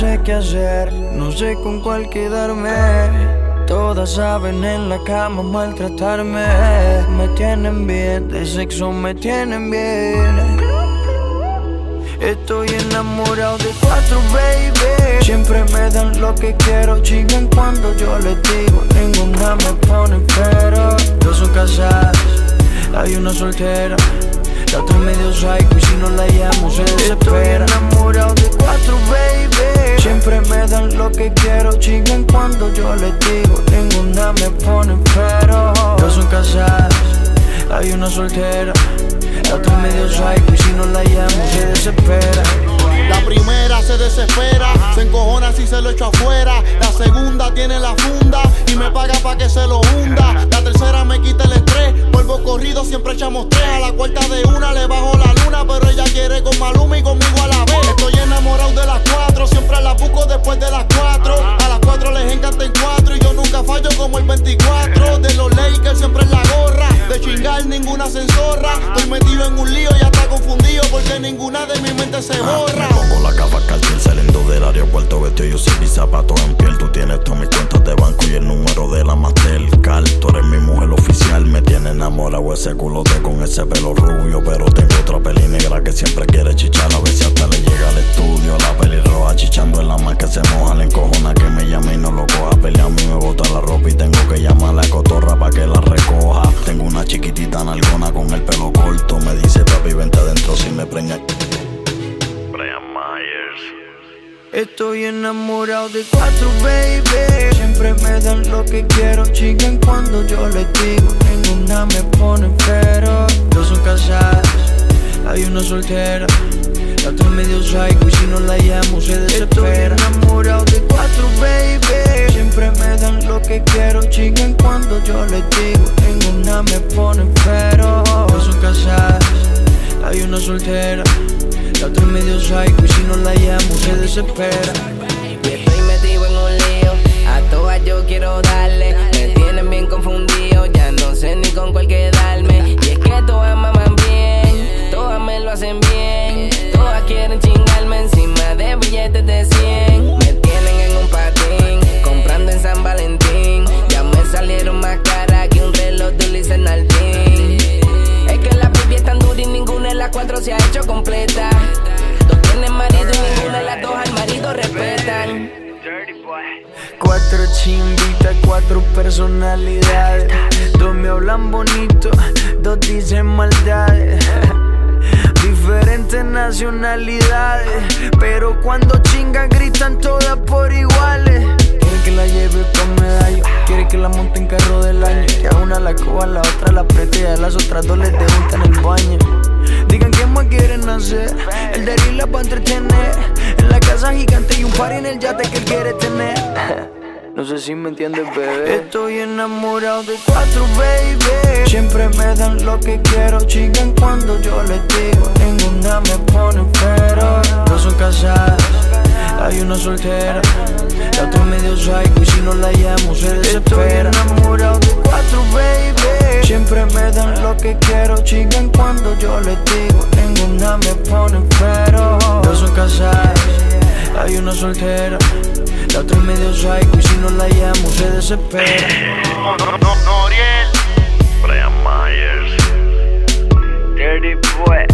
sé qué hacer, no sé con cuál quedarme. Todas saben en la cama maltratarme. Me tienen bien, de sexo me tienen bien. Estoy enamorado de cuatro, baby. Siempre me dan lo que quiero, chingan cuando yo les digo. Ninguna me pone pero. Dos son casadas, hay una soltera. La otra medio psycho y si no la llamo se yo les digo. Ninguna me pone pero. Dos son casadas, hay una soltera. La otra medio psycho y si no la llamo se desespera. La primera se desespera, se encojona si se lo echo afuera. La segunda tiene la funda y me paga pa' que se lo hunda. La tercera me quita el estrés, vuelvo corrido, siempre echamos tres. A la cuarta de una le bajo la luna, pero ella quiere con Maluma y conmigo a la vez. Estoy enamorado de las cuatro, siempre la busco después de las cuatro. A las cuatro ese culote con ese pelo rubio Pero tengo otra peli negra que siempre quiere chichar A si hasta le llega al estudio Estoy enamorado de cuatro, baby. Siempre me dan lo que quiero, chican cuando yo les digo. Ninguna me pone pero. Dos son casadas, hay una soltera. La otra medio psycho y si no la llamo se desespera. Estoy enamorado de cuatro, baby. Siempre me dan lo que quiero, chican cuando yo les digo. Psycho y si no la llamo se desespera. Y estoy metido en un lío, a todas yo quiero darle. Me tienen bien confundido, ya no sé ni con cuál quedarme. Y es que todas maman bien, todas me lo hacen bien. Todas quieren chingarme encima de billetes de 100. Cuatro chimbitas, cuatro personalidades. Dos me hablan bonito, dos dicen maldades. Diferentes nacionalidades, pero cuando chingan gritan todas por iguales. Quiere que la lleve con medallo, quiere que la monte en carro del año. Que a una la coja, a la otra la apriete y a las otras dos les en el baño. Digan qué más quieren hacer, el de la para entretener. En la casa gigante y un par en el yate que él quiere tener. No sé si me entiendes, bebé. Estoy enamorado de cuatro, baby. Siempre me dan lo que quiero, chingan cuando yo les digo. Ninguna me pone pero. Una soltera. La otra medio psycho y si no la llamo se desespera. Estoy enamorado de cuatro, baby. Siempre me dan lo que quiero, chingan cuando yo les digo. Ninguna me pone pero. Dos son casadas, hay una soltera. La otra medio psycho y si no la llamo se desespera. No, no, no, Noriel. Brian Myers Dirty Boy,